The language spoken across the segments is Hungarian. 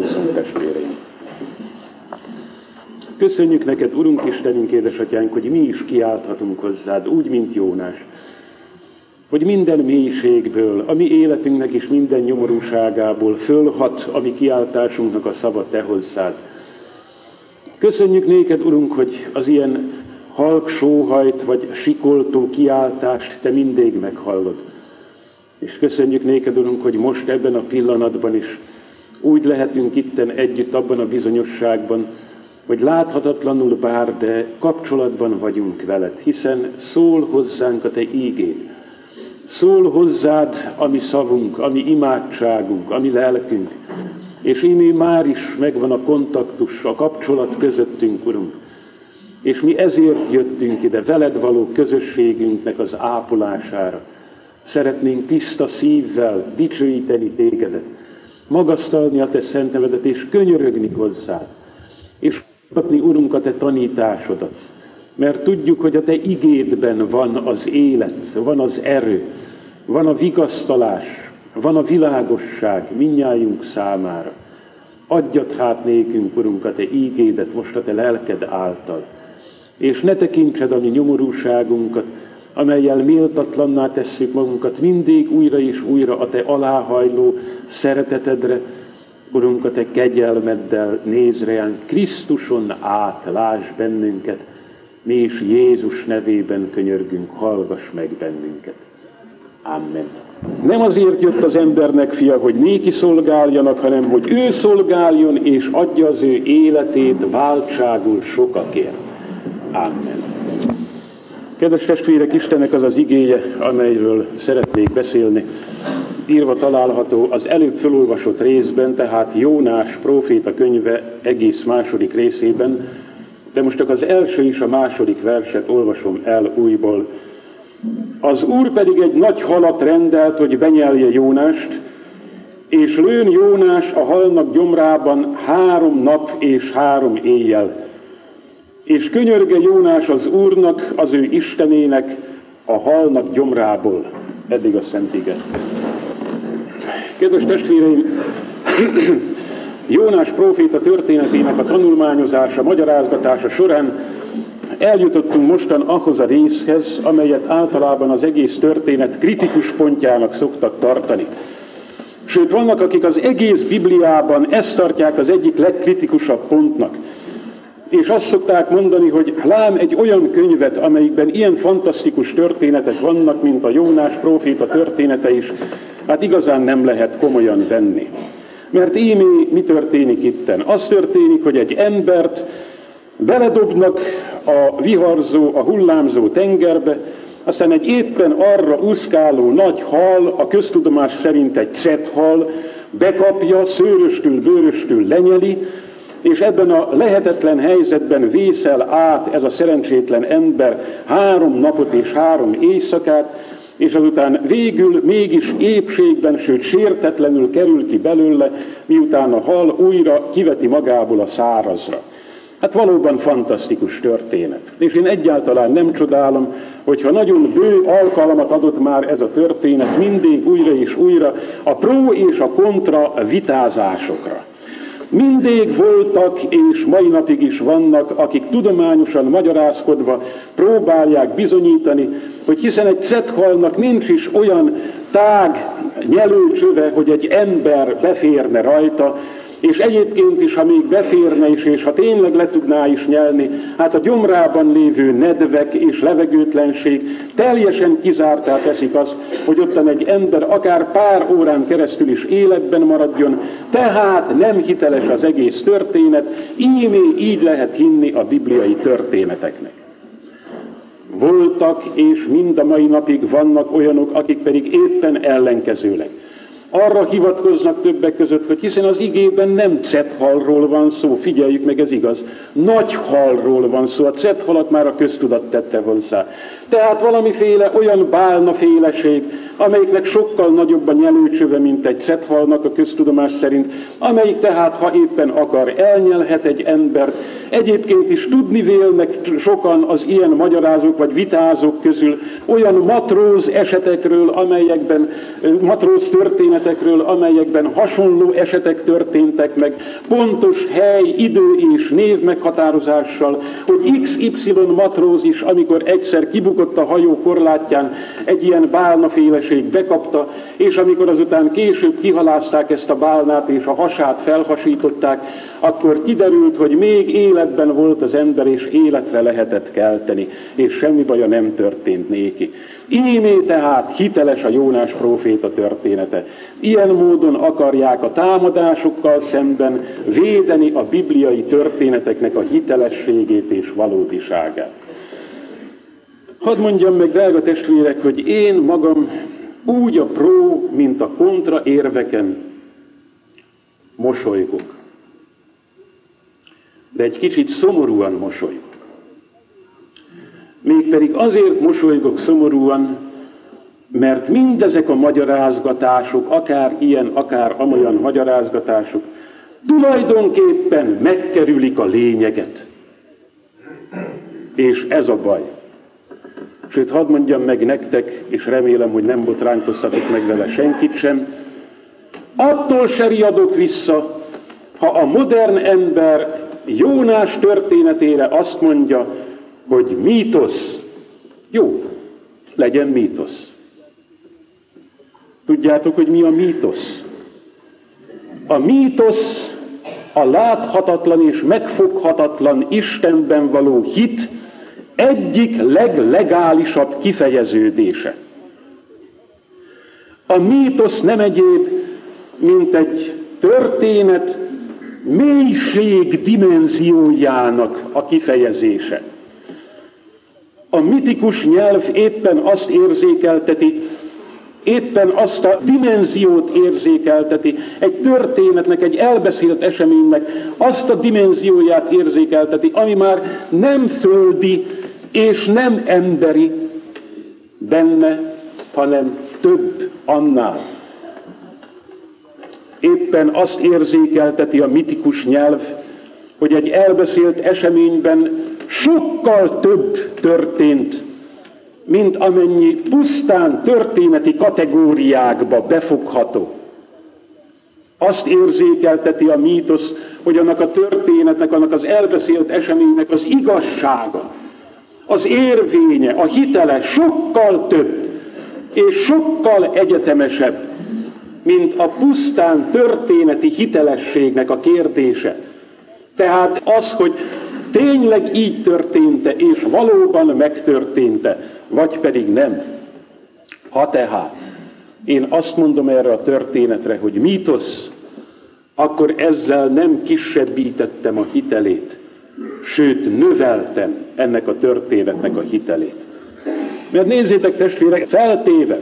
Imádkozzunk, testvéreim! Köszönjük neked, Urunk Istenünk, édesatyánk, hogy mi is kiálthatunk hozzád, úgy, mint Jónás. Hogy minden mélységből, a mi életünknek is minden nyomorúságából fölhat a mi kiáltásunknak a szava te hozzád. Köszönjük néked, Urunk, hogy az ilyen halk sóhajt vagy sikoltó kiáltást te mindig meghallod. És köszönjük néked, Urunk, hogy most ebben a pillanatban is úgy lehetünk itten együtt abban a bizonyosságban, hogy láthatatlanul bár, de kapcsolatban vagyunk veled, hiszen szól hozzánk a te ígéd. Szól hozzád a mi szavunk, a mi imádságunk, a mi lelkünk, és ímé már is megvan a kontaktus, a kapcsolat közöttünk, Urunk. És mi ezért jöttünk ide, veled való közösségünknek az ápolására. Szeretnénk tiszta szívvel dicsőíteni tégedet, magasztalni a te szent nevedet, és könyörögni hozzád, és kapni, Urunk, a te tanításodat. Mert tudjuk, hogy a te igédben van az élet, van az erő, van a vigasztalás, van a világosság minnyájunk számára. Adjad hát nékünk, Urunk, a Te ígédet most a Te lelked által. És ne tekintsed a mi nyomorúságunkat, amelyel méltatlanná tesszük magunkat mindig újra és újra a Te aláhajló szeretetedre, Urunk, a Te kegyelmeddel néz ránk, Krisztuson át láss bennünket, mi is Jézus nevében könyörgünk, hallgass meg bennünket. Amen. Nem azért jött az embernek fia, hogy néki szolgáljanak, hanem hogy ő szolgáljon és adja az ő életét váltságul sokakért. Amen. Kedves testvérek, Istennek az az igéje, amelyről szeretnék beszélni, írva található az előbb felolvasott részben, tehát Jónás próféta könyve egész második részében, de most csak az első és a második verset olvasom el újból. Az úr pedig egy nagy halat rendelt, hogy benyelje Jónást, és lőn Jónás a halnak gyomrában három nap és három éjjel. És könyörge Jónás az Úrnak, az ő Istenének a halnak gyomrából. Eddig a Szent Ige. Kedves testvéreim, Jónás próféta történetének a tanulmányozása, magyarázgatása során eljutottunk mostan ahhoz a részhez, amelyet általában az egész történet kritikus pontjának szoktak tartani. Sőt, vannak, akik az egész Bibliában ezt tartják az egyik legkritikusabb pontnak. És azt szokták mondani, hogy lám egy olyan könyvet, amelyikben ilyen fantasztikus történetek vannak, mint a Jónás próféta története is, hát igazán nem lehet komolyan venni. Mert ímé mi történik itten? Az történik, hogy egy embert beledobnak a viharzó, a hullámzó tengerbe, aztán egy éppen arra úszkáló nagy hal, a köztudomás szerint egy hal, bekapja, szőröstül, bőröstül lenyeli, és ebben a lehetetlen helyzetben vészel át ez a szerencsétlen ember három napot és három éjszakát, és azután végül mégis épségben, sőt sértetlenül kerül ki belőle, miután a hal újra kiveti magából a szárazra. Hát valóban fantasztikus történet. És én egyáltalán nem csodálom, hogyha nagyon bő alkalmat adott már ez a történet mindig újra és újra a pró és a kontra vitázásokra. Mindig voltak, és mai napig is vannak, akik tudományosan magyarázkodva próbálják bizonyítani, hogy hiszen egy cethalnak nincs is olyan tág nyelőcsöve, hogy egy ember beférne rajta, és egyébként is, ha még beférne is, és ha tényleg le tudná is nyelni, hát a gyomrában lévő nedvek és levegőtlenség teljesen kizártá teszik azt, hogy ottan egy ember akár pár órán keresztül is életben maradjon, tehát nem hiteles az egész történet, ímé így lehet hinni a bibliai történeteknek. Voltak és mind a mai napig vannak olyanok, akik pedig éppen ellenkezőleg arra hivatkoznak többek között, hogy hiszen az igében nem cethalról van szó, figyeljük meg, ez igaz. Nagy halról van szó, a cethalat már a köztudat tette hozzá. Tehát valamiféle olyan bálna féleség, amelyiknek sokkal nagyobb a nyelőcsöve, mint egy cethalnak a köztudomás szerint, amelyik tehát, ha éppen akar, elnyelhet egy embert. Egyébként is tudni vélnek sokan az ilyen magyarázók vagy vitázók közül olyan matróz esetekről, amelyekben matróz történet történetekről, amelyekben hasonló esetek történtek meg, pontos hely, idő és név meghatározással, hogy XY matróz is, amikor egyszer kibukott a hajó korlátján, egy ilyen bálnaféleség bekapta, és amikor azután később kihalázták ezt a bálnát, és a hasát felhasították, akkor kiderült, hogy még életben volt az ember, és életre lehetett kelteni, és semmi baja nem történt néki. Ímé tehát hiteles a Jónás próféta története. Ilyen módon akarják a támadásokkal szemben védeni a bibliai történeteknek a hitelességét és valódiságát. Hadd mondjam meg, drága testvérek, hogy én magam úgy a pró, mint a kontra érveken mosolygok. De egy kicsit szomorúan mosolygok. Mégpedig azért mosolygok szomorúan, mert mindezek a magyarázgatások, akár ilyen, akár amolyan magyarázgatások, tulajdonképpen megkerülik a lényeget. És ez a baj. Sőt, hadd mondjam meg nektek, és remélem, hogy nem botránkoztatok meg vele senkit sem, attól se riadok vissza, ha a modern ember Jónás történetére azt mondja, hogy mítosz. Jó, legyen mítosz. Tudjátok, hogy mi a mítosz? A mítosz a láthatatlan és megfoghatatlan Istenben való hit egyik leglegálisabb kifejeződése. A mítosz nem egyéb, mint egy történet mélység dimenziójának a kifejezése. A mitikus nyelv éppen azt érzékelteti, éppen azt a dimenziót érzékelteti, egy történetnek, egy elbeszélt eseménynek azt a dimenzióját érzékelteti, ami már nem földi és nem emberi benne, hanem több annál. Éppen azt érzékelteti a mitikus nyelv, hogy egy elbeszélt eseményben sokkal több történt, mint amennyi pusztán történeti kategóriákba befogható. Azt érzékelteti a mítosz, hogy annak a történetnek, annak az elbeszélt eseménynek az igazsága, az érvénye, a hitele sokkal több és sokkal egyetemesebb, mint a pusztán történeti hitelességnek a kérdése. Tehát az, hogy tényleg így történte, és valóban megtörténte, vagy pedig nem. Ha tehát én azt mondom erre a történetre, hogy mítosz, akkor ezzel nem kisebbítettem a hitelét, sőt növeltem ennek a történetnek a hitelét. Mert nézzétek testvérek, feltéve,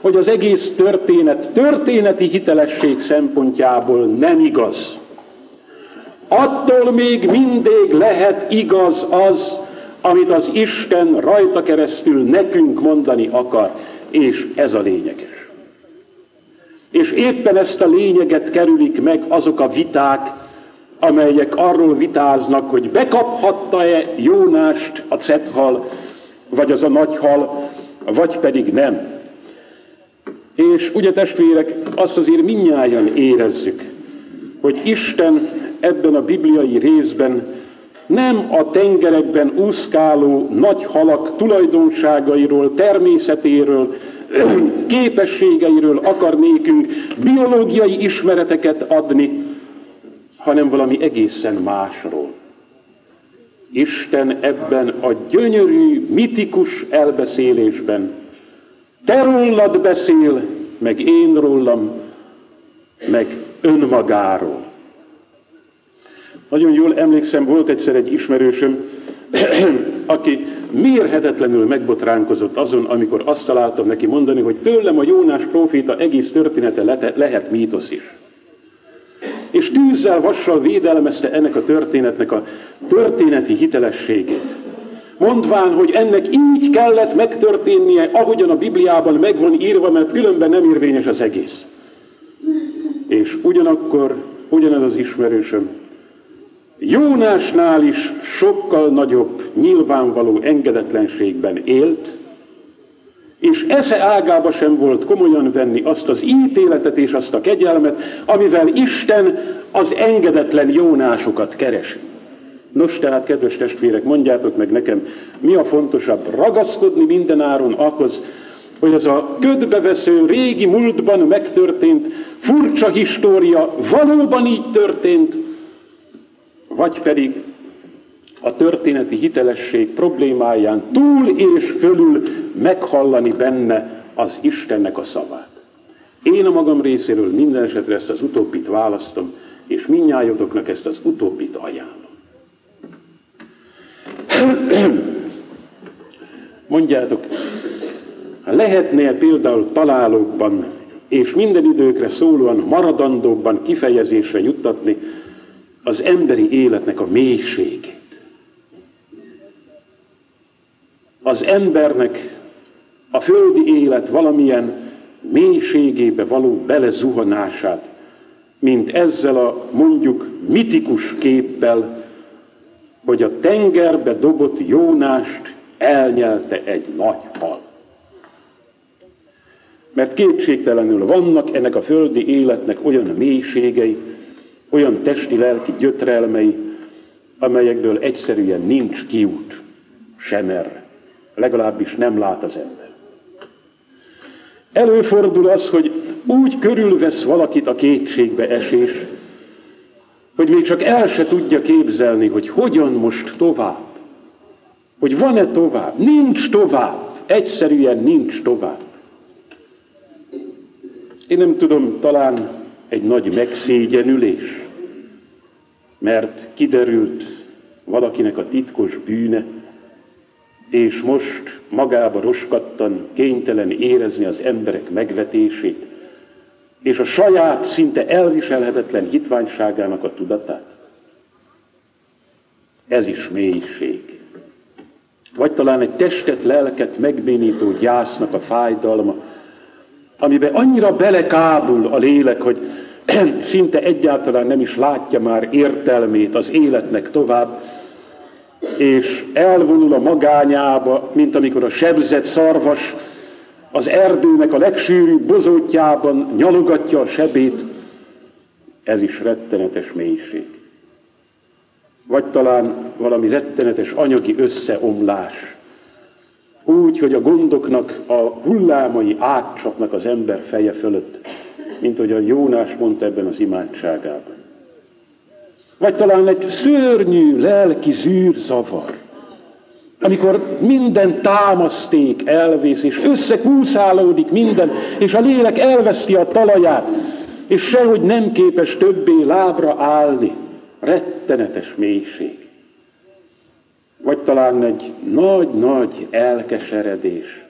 hogy az egész történet történeti hitelesség szempontjából nem igaz, attól még mindig lehet igaz az, amit az Isten rajta keresztül nekünk mondani akar, és ez a lényeges. És éppen ezt a lényeget kerülik meg azok a viták, amelyek arról vitáznak, hogy bekaphatta-e Jónást a cethal, vagy az a nagy hal, vagy pedig nem. És ugye testvérek, azt azért minnyáján érezzük, hogy Isten ebben a bibliai részben nem a tengerekben úszkáló nagy halak tulajdonságairól, természetéről, képességeiről akar nékünk biológiai ismereteket adni, hanem valami egészen másról. Isten ebben a gyönyörű, mitikus elbeszélésben te rólad beszél, meg én rólam, meg önmagáról. Nagyon jól emlékszem, volt egyszer egy ismerősöm, aki mérhetetlenül megbotránkozott azon, amikor azt találtam neki mondani, hogy tőlem a Jónás próféta egész története lehet mítosz is. És tűzzel, vassal védelmezte ennek a történetnek a történeti hitelességét. Mondván, hogy ennek így kellett megtörténnie, ahogyan a Bibliában meg van írva, mert különben nem érvényes az egész. És ugyanakkor ugyanez az ismerősöm Jónásnál is sokkal nagyobb nyilvánvaló engedetlenségben élt, és esze ágába sem volt komolyan venni azt az ítéletet és azt a kegyelmet, amivel Isten az engedetlen jónásokat keresi. Nos, tehát, kedves testvérek, mondjátok meg nekem, mi a fontosabb? Ragaszkodni mindenáron ahhoz, hogy az a ködbevesző, régi múltban megtörtént furcsa história valóban így történt, vagy pedig a történeti hitelesség problémáján túl és fölül meghallani benne az Istennek a szavát. Én a magam részéről minden esetre ezt az utóbbit választom, és minnyájotoknak ezt az utóbbit ajánlom. Mondjátok, lehetne például találókban és minden időkre szólóan maradandókban kifejezésre juttatni az emberi életnek a mélységét. Az embernek a földi élet valamilyen mélységébe való belezuhanását, mint ezzel a mondjuk mitikus képpel, hogy a tengerbe dobott Jónást elnyelte egy nagy hal. Mert kétségtelenül vannak ennek a földi életnek olyan mélységei, olyan testi-lelki gyötrelmei, amelyekből egyszerűen nincs kiút sem erre. Legalábbis nem lát az ember. Előfordul az, hogy úgy körülvesz valakit a kétségbe esés, hogy még csak el se tudja képzelni, hogy hogyan most tovább. Hogy van-e tovább? Nincs tovább. Egyszerűen nincs tovább. Én nem tudom, talán egy nagy megszégyenülés, mert kiderült valakinek a titkos bűne, és most magába roskattan kénytelen érezni az emberek megvetését, és a saját szinte elviselhetetlen hitványságának a tudatát. Ez is mélység. Vagy talán egy testet, lelket megbénító gyásznak a fájdalma, amiben annyira belekábul a lélek, hogy szinte egyáltalán nem is látja már értelmét az életnek tovább, és elvonul a magányába, mint amikor a sebzett szarvas az erdőnek a legsűrűbb bozótjában nyalogatja a sebét, ez is rettenetes mélység. Vagy talán valami rettenetes anyagi összeomlás, úgy, hogy a gondoknak a hullámai átcsapnak az ember feje fölött, mint hogy a Jónás mondta ebben az imádságában. Vagy talán egy szörnyű lelki zűrzavar, amikor minden támaszték elvész, és összekúszálódik minden, és a lélek elveszti a talaját, és sehogy nem képes többé lábra állni. Rettenetes mélység. Vagy talán egy nagy-nagy elkeseredés,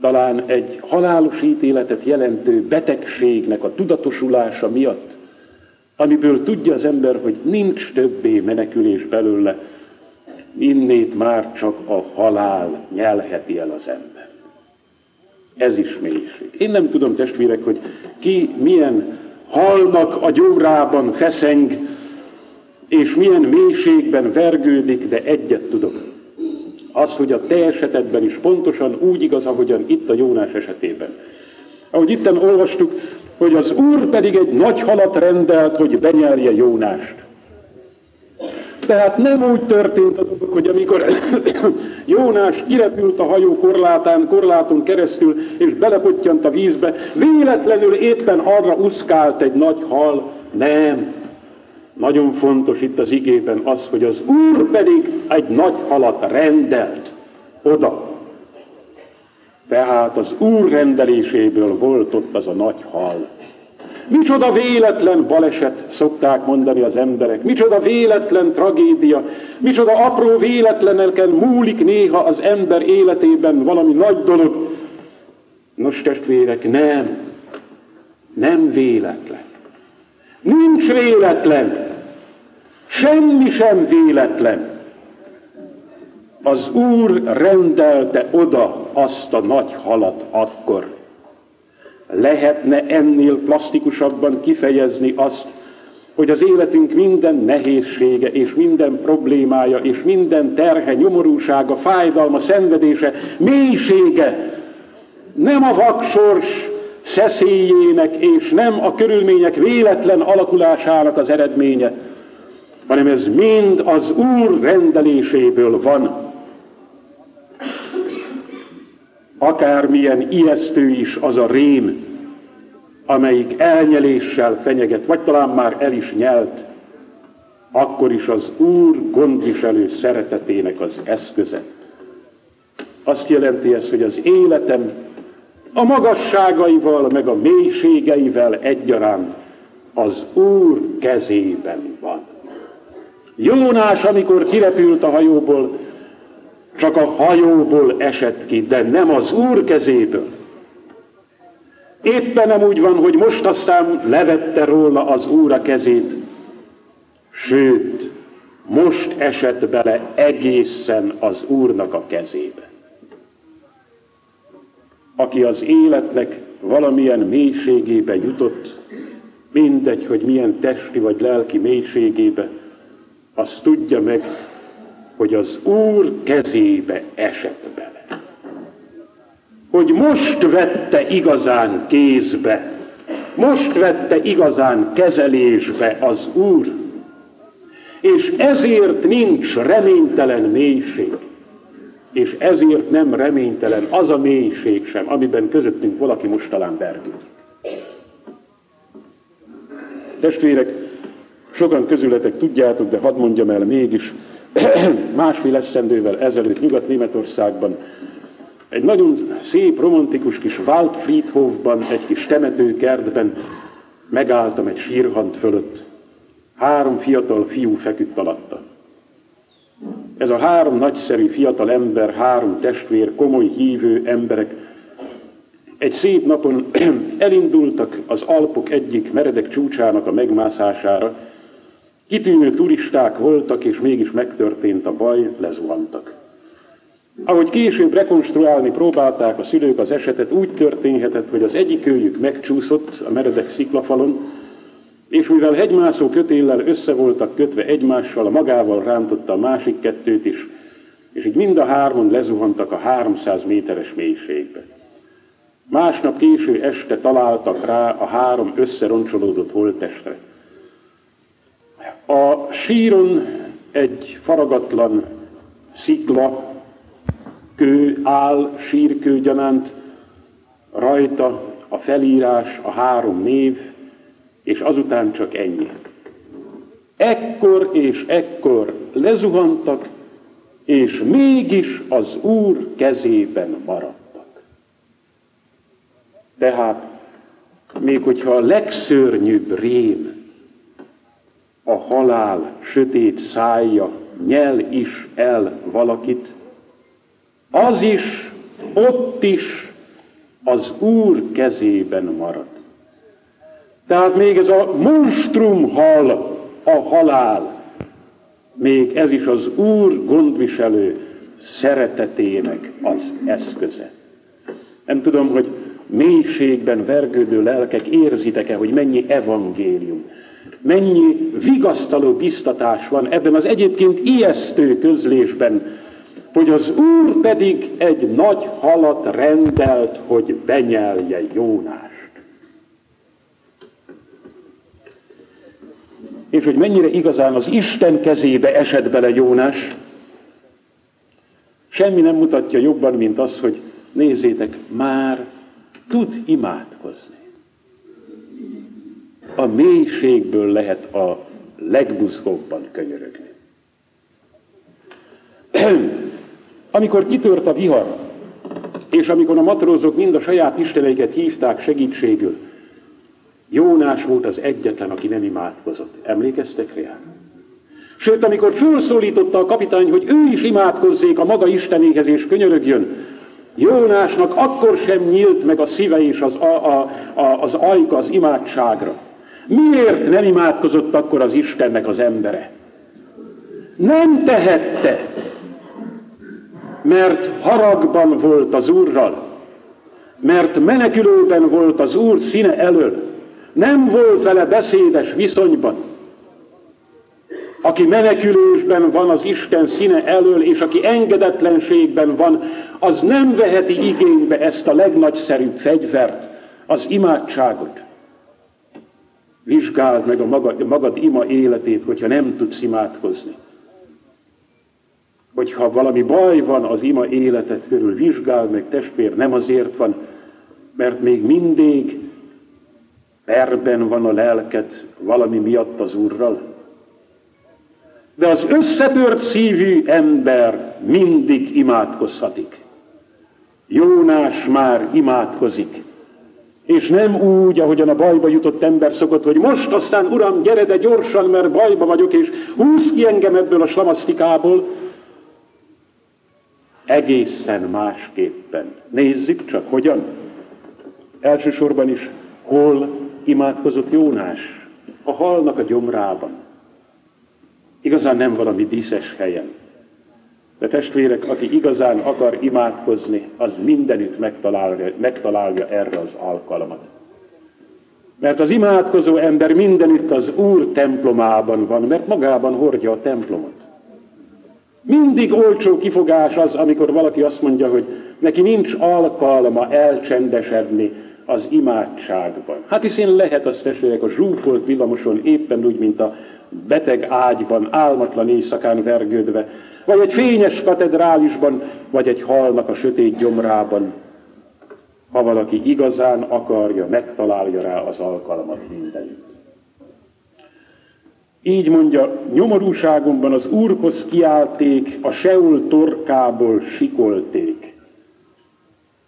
talán egy halálos ítéletet jelentő betegségnek a tudatosulása miatt, amiből tudja az ember, hogy nincs többé menekülés belőle, innét már csak a halál nyelheti el az ember. Ez is mélység. Én nem tudom, testvérek, hogy ki milyen halnak a gyórában feszeng, és milyen mélységben vergődik, de egyet tudok. Az, hogy a te esetedben is pontosan úgy igaz, ahogyan itt a Jónás esetében. Ahogy itten olvastuk, hogy az Úr pedig egy nagy halat rendelt, hogy benyelje Jónást. Tehát nem úgy történt a dolog, hogy amikor Jónás kirepült a hajó korlátán, korláton keresztül, és belepottyant a vízbe, véletlenül éppen arra uszkált egy nagy hal. Nem. Nagyon fontos itt az igében az, hogy az Úr pedig egy nagy halat rendelt oda. Tehát az Úr rendeléséből volt ott az a nagy hal. Micsoda véletlen baleset, szokták mondani az emberek. Micsoda véletlen tragédia. Micsoda apró véletlenelken múlik néha az ember életében valami nagy dolog. Nos, testvérek, nem. Nem véletlen. Nincs véletlen. Semmi sem véletlen. Az Úr rendelte oda azt a nagy halat akkor, lehetne ennél plastikusabban kifejezni azt, hogy az életünk minden nehézsége és minden problémája és minden terhe, nyomorúsága, fájdalma, szenvedése, mélysége nem a vaksors szeszélyének és nem a körülmények véletlen alakulásának az eredménye, hanem ez mind az Úr rendeléséből van. Akármilyen ijesztő is az a rém, amelyik elnyeléssel fenyeget, vagy talán már el is nyelt, akkor is az Úr gondviselő szeretetének az eszköze. Azt jelenti ez, hogy az életem a magasságaival, meg a mélységeivel egyaránt az Úr kezében van. Jónás, amikor kirepült a hajóból, csak a hajóból esett ki, de nem az Úr kezéből. Éppen nem úgy van, hogy most aztán levette róla az Úr a kezét, sőt, most esett bele egészen az Úrnak a kezébe. Aki az életnek valamilyen mélységébe jutott, mindegy, hogy milyen testi vagy lelki mélységébe, az tudja meg, hogy az Úr kezébe esett bele. Hogy most vette igazán kézbe, most vette igazán kezelésbe az Úr, és ezért nincs reménytelen mélység, és ezért nem reménytelen az a mélység sem, amiben közöttünk valaki most talán bergül. Testvérek, sokan közületek tudjátok, de hadd mondjam el mégis, másfél eszendővel ezelőtt Nyugat-Németországban egy nagyon szép, romantikus kis Waldfriedhofban, egy kis temetőkertben megálltam egy sírhant fölött. Három fiatal fiú feküdt alatta. Ez a három nagyszerű fiatal ember, három testvér, komoly hívő emberek egy szép napon elindultak az Alpok egyik meredek csúcsának a megmászására, kitűnő turisták voltak, és mégis megtörtént a baj, lezuhantak. Ahogy később rekonstruálni próbálták a szülők az esetet, úgy történhetett, hogy az egyik őjük megcsúszott a meredek sziklafalon, és mivel hegymászó kötéllel össze voltak kötve egymással, a magával rántotta a másik kettőt is, és így mind a hárman lezuhantak a 300 méteres mélységbe. Másnap késő este találtak rá a három összeroncsolódott holttestre. A síron egy faragatlan szikla, kő áll, sírkő gyanánt, rajta a felírás, a három név, és azután csak ennyi. Ekkor és ekkor lezuhantak, és mégis az Úr kezében maradtak. Tehát, még hogyha a legszörnyűbb rém, a halál sötét szája nyel is el valakit, az is, ott is az Úr kezében marad. Tehát még ez a monstrum hal, a halál, még ez is az Úr gondviselő szeretetének az eszköze. Nem tudom, hogy mélységben vergődő lelkek érzitek-e, hogy mennyi evangélium, mennyi vigasztaló biztatás van ebben az egyébként ijesztő közlésben, hogy az Úr pedig egy nagy halat rendelt, hogy benyelje Jónát. és hogy mennyire igazán az Isten kezébe esett bele Jónás, semmi nem mutatja jobban, mint az, hogy nézzétek, már tud imádkozni. A mélységből lehet a legbuzgóbban könyörögni. Amikor kitört a vihar, és amikor a matrózok mind a saját isteneiket hívták segítségül, Jónás volt az egyetlen, aki nem imádkozott. Emlékeztek rá? Sőt, amikor felszólította a kapitány, hogy ő is imádkozzék a maga Istenéhez és könyörögjön, Jónásnak akkor sem nyílt meg a szíve és az, a, a, a, az ajka az imádságra. Miért nem imádkozott akkor az Istennek az embere? Nem tehette, mert haragban volt az Úrral, mert menekülőben volt az Úr színe elől, nem volt vele beszédes viszonyban. aki menekülésben van az Isten színe elől, és aki engedetlenségben van, az nem veheti igénybe ezt a legnagyszerűbb fegyvert, az imádságot. Vizsgáld meg a magad, magad ima életét, hogyha nem tudsz imádkozni. Hogyha valami baj van az ima életet körül, vizsgáld meg, testvér, nem azért van, mert még mindig perben van a lelket valami miatt az Úrral. De az összetört szívű ember mindig imádkozhatik. Jónás már imádkozik. És nem úgy, ahogyan a bajba jutott ember szokott, hogy most aztán, uram, gyere de gyorsan, mert bajba vagyok, és húz ki engem ebből a slamasztikából. Egészen másképpen. Nézzük csak, hogyan. Elsősorban is, hol imádkozott Jónás? A halnak a gyomrában. Igazán nem valami díszes helyen. De testvérek, aki igazán akar imádkozni, az mindenütt megtalálja, megtalálja erre az alkalmat. Mert az imádkozó ember mindenütt az Úr templomában van, mert magában hordja a templomot. Mindig olcsó kifogás az, amikor valaki azt mondja, hogy neki nincs alkalma elcsendesedni az imádságban. Hát hiszen lehet azt testvérek a zsúfolt villamoson éppen úgy, mint a beteg ágyban, álmatlan éjszakán vergődve, vagy egy fényes katedrálisban, vagy egy halnak a sötét gyomrában. Ha valaki igazán akarja, megtalálja rá az alkalmat mindenütt. Így mondja, nyomorúságomban az Úrhoz kiálték, a Seul torkából sikolték.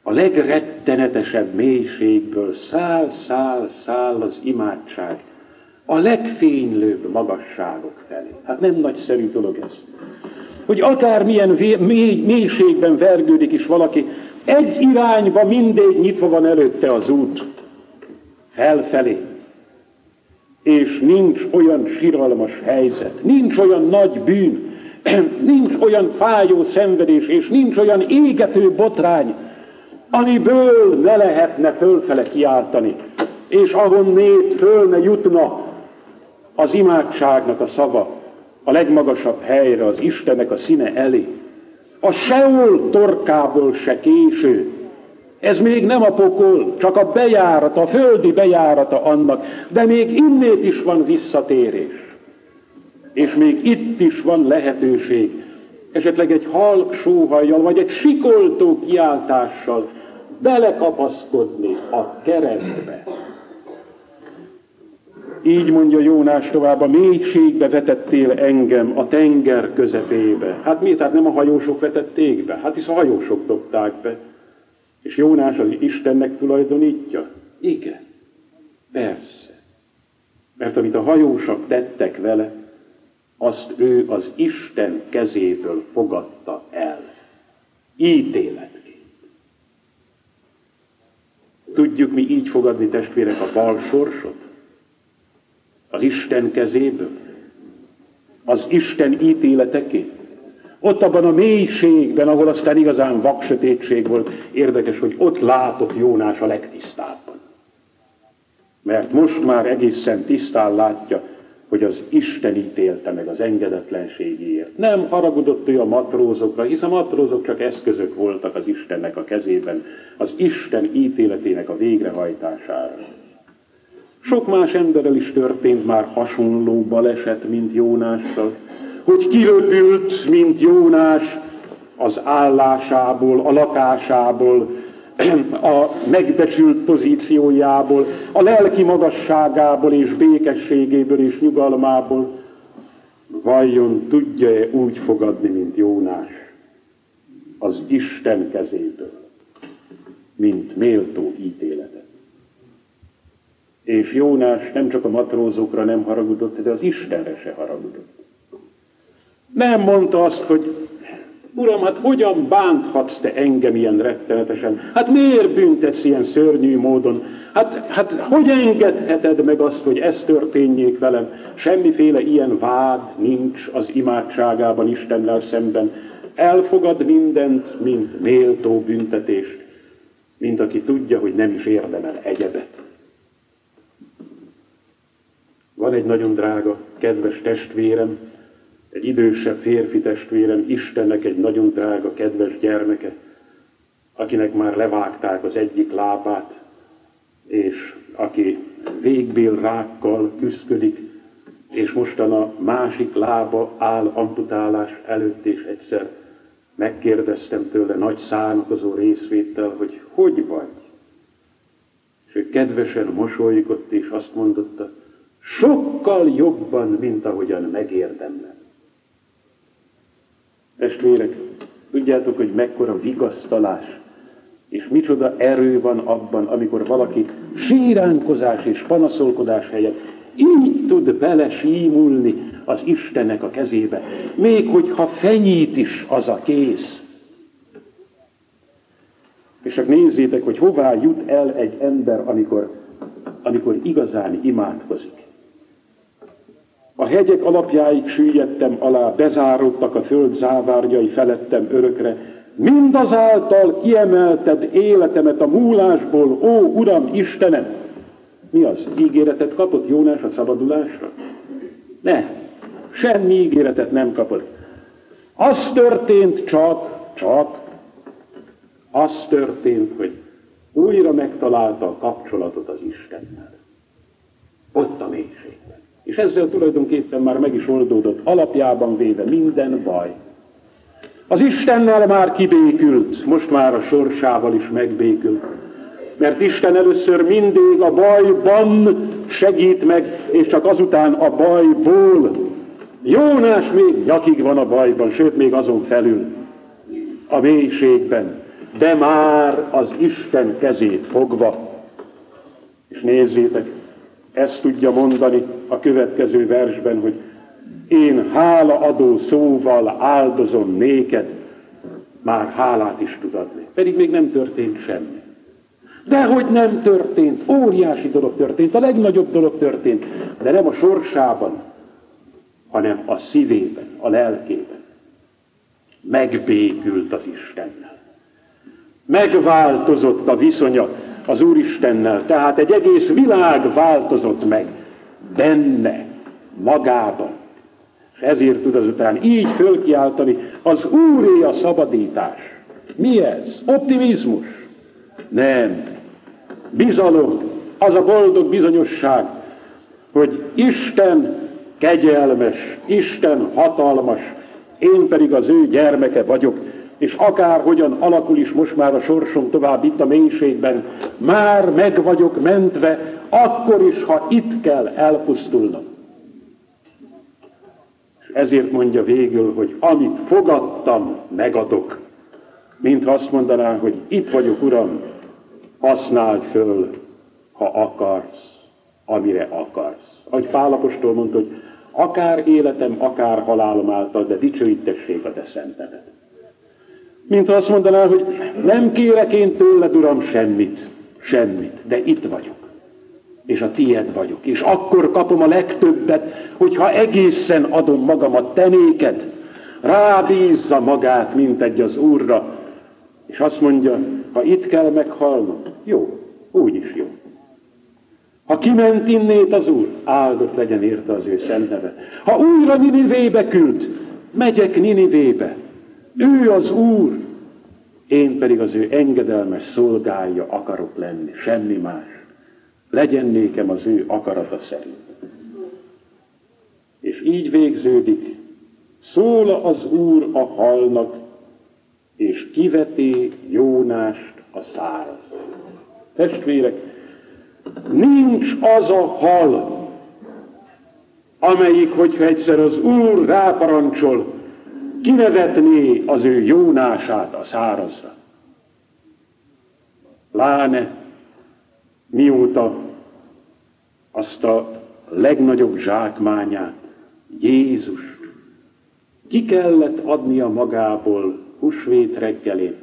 A legrettenetesebb mélységből száll, száll, száll az imádság a legfénylőbb magasságok felé. Hát nem nagyszerű dolog ez. Hogy akármilyen mély, mélységben vergődik is valaki, egy irányba mindig nyitva van előtte az út. Felfelé. És nincs olyan siralmas helyzet, nincs olyan nagy bűn, nincs olyan fájó szenvedés, és nincs olyan égető botrány, amiből ne lehetne fölfele kiáltani, és ahonnét föl ne jutna az imádságnak a szava a legmagasabb helyre, az Istennek a színe elé. A Seol torkából se késő. Ez még nem a pokol, csak a bejárata, a földi bejárata annak, de még innét is van visszatérés. És még itt is van lehetőség, esetleg egy halk sóhajjal, vagy egy sikoltó kiáltással belekapaszkodni a keresztbe. Így mondja Jónás tovább, a mélységbe vetettél engem, a tenger közepébe. Hát miért? Hát nem a hajósok vetették be? Hát hisz a hajósok dobták be. És Jónás az Istennek tulajdonítja? Igen. Persze. Mert amit a hajósok tettek vele, azt ő az Isten kezéből fogadta el. Ítéletként. Tudjuk mi így fogadni testvérek a bal sorsot? Az Isten kezéből? Az Isten ítéleteké? Ott abban a mélységben, ahol aztán igazán vaksötétség volt, érdekes, hogy ott látott Jónás a legtisztábban. Mert most már egészen tisztán látja, hogy az Isten ítélte meg az engedetlenségéért. Nem haragudott ő a matrózokra, hisz a matrózok csak eszközök voltak az Istennek a kezében, az Isten ítéletének a végrehajtására. Sok más emberrel is történt már hasonló baleset, mint Jónással, hogy kiröpült, mint Jónás az állásából, a lakásából, a megbecsült pozíciójából, a lelki magasságából és békességéből és nyugalmából, vajon tudja-e úgy fogadni, mint Jónás, az Isten kezéből, mint méltó ítéletet. És Jónás nem csak a matrózokra nem haragudott, de az Istenre se haragudott. Nem mondta azt, hogy Uram, hát hogyan bánthatsz te engem ilyen rettenetesen? Hát miért büntetsz ilyen szörnyű módon? Hát, hát hogy engedheted meg azt, hogy ez történjék velem? Semmiféle ilyen vád nincs az imádságában Istennel szemben. Elfogad mindent, mint méltó büntetést, mint aki tudja, hogy nem is érdemel egyebet. Van egy nagyon drága, kedves testvérem, egy idősebb férfi testvérem, Istennek egy nagyon drága, kedves gyermeke, akinek már levágták az egyik lábát, és aki végbél rákkal küzdködik, és mostan a másik lába áll amputálás előtt, és egyszer megkérdeztem tőle nagy szánakozó részvéttel, hogy hogy vagy? És ő kedvesen mosolygott, és azt mondotta, sokkal jobban, mint ahogyan megérdemlem. Testvérek, tudjátok, hogy mekkora vigasztalás és micsoda erő van abban, amikor valaki síránkozás és panaszolkodás helyett így tud bele símulni az Istennek a kezébe, még hogyha fenyít is az a kész. És csak nézzétek, hogy hová jut el egy ember, amikor, amikor igazán imádkozik. A hegyek alapjáig süllyedtem alá, bezáródtak a föld závárjai felettem örökre, mindazáltal kiemelted életemet a múlásból, ó Uram Istenem! Mi az? Ígéretet kapott Jónás a szabadulásra? Ne, semmi ígéretet nem kapott. Az történt csak, csak, az történt, hogy újra megtalálta a kapcsolatot az Istennel. Ott a mélységben. És ezzel tulajdonképpen már meg is oldódott alapjában véve minden baj. Az Istennel már kibékült, most már a sorsával is megbékült. Mert Isten először mindig a bajban segít meg, és csak azután a bajból. Jónás még nyakig van a bajban, sőt még azon felül, a mélységben, de már az Isten kezét fogva. És nézzétek, ezt tudja mondani a következő versben, hogy én hálaadó szóval áldozom néked, már hálát is tud adni. Pedig még nem történt semmi. De hogy nem történt, óriási dolog történt, a legnagyobb dolog történt, de nem a sorsában, hanem a szívében, a lelkében. Megbékült az Istennel. Megváltozott a viszonya az Úristennel, tehát egy egész világ változott meg benne, magában. És ezért tud azután így fölkiáltani, az Úré a szabadítás. Mi ez? Optimizmus? Nem. Bizalom, az a boldog bizonyosság, hogy Isten kegyelmes, Isten hatalmas, én pedig az ő gyermeke vagyok, és akárhogyan alakul is most már a sorsom tovább itt a mélységben, már meg vagyok mentve, akkor is, ha itt kell elpusztulnom. És ezért mondja végül, hogy amit fogadtam, megadok. Mint azt mondaná, hogy itt vagyok, Uram, használd föl, ha akarsz, amire akarsz. Ahogy Pálapostól mondta, hogy akár életem, akár halálom által, de dicsőítessék a te szentedet. Mint azt mondaná, hogy nem kérek én tőled, Uram, semmit, semmit, de itt vagyok. És a tied vagyok. És akkor kapom a legtöbbet, hogyha egészen adom magamat te néked. Rábízza magát, mint egy az Úrra. És azt mondja, ha itt kell meghalnom, jó, úgy is jó. Ha kiment innét az Úr, áldott legyen érte az ő szent neve. Ha újra Ninivébe küld, megyek Ninivébe. Ő az Úr, én pedig az ő engedelmes szolgája akarok lenni, semmi más. Legyen nékem az ő akarata szerint. És így végződik, szól az Úr a halnak, és kiveti Jónást a száraz. Testvérek, nincs az a hal, amelyik, hogyha egyszer az Úr ráparancsol, kinevetné az ő Jónását a szárazra. Láne, mióta azt a legnagyobb zsákmányát, Jézust, ki kellett adnia magából husvét reggelén.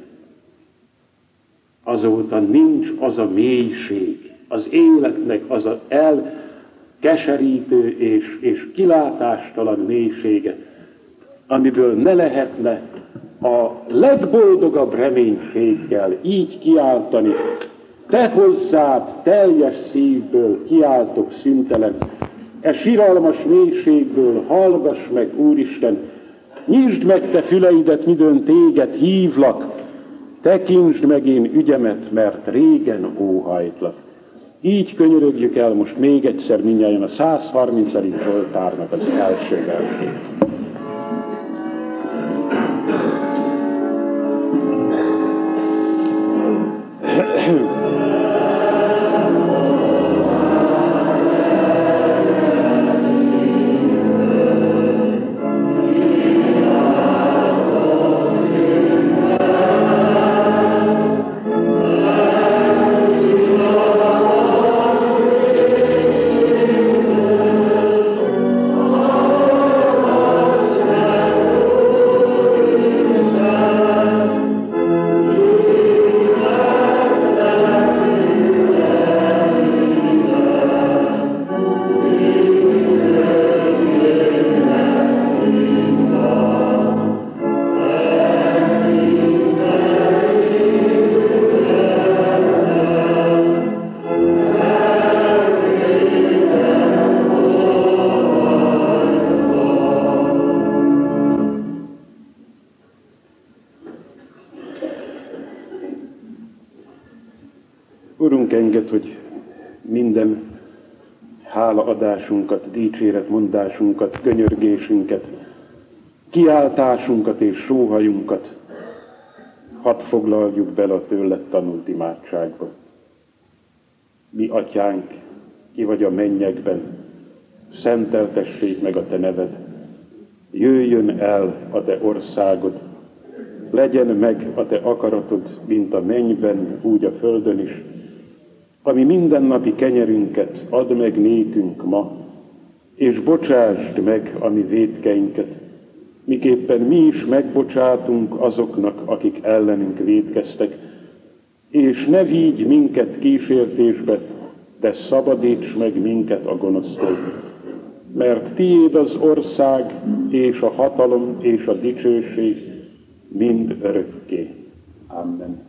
Azóta nincs az a mélység, az életnek az a elkeserítő és, és kilátástalan mélysége, amiből ne lehetne a legboldogabb reménységgel így kiáltani, te hozzád teljes szívből kiáltok szüntelen, E siralmas mélységből hallgass meg, Úristen, nyisd meg te füleidet, midőn téged hívlak, tekintsd meg én ügyemet, mert régen óhajtlak. Így könyörögjük el most még egyszer mindjárt a 130. Zsoltárnak az első versét. Hálaadásunkat, dicséretmondásunkat, könyörgésünket, kiáltásunkat és sóhajunkat hadd foglaljuk bele a tőled tanult imádságba. Mi atyánk, ki vagy a mennyekben, szenteltessék meg a te neved, jöjjön el a te országod, legyen meg a te akaratod, mint a mennyben, úgy a földön is, ami mindennapi kenyerünket add meg nékünk ma, és bocsásd meg a mi védkeinket, miképpen mi is megbocsátunk azoknak, akik ellenünk védkeztek, és ne vigy minket kísértésbe, de szabadíts meg minket a gonosztól. Mert tiéd az ország, és a hatalom, és a dicsőség mind örökké. Amen.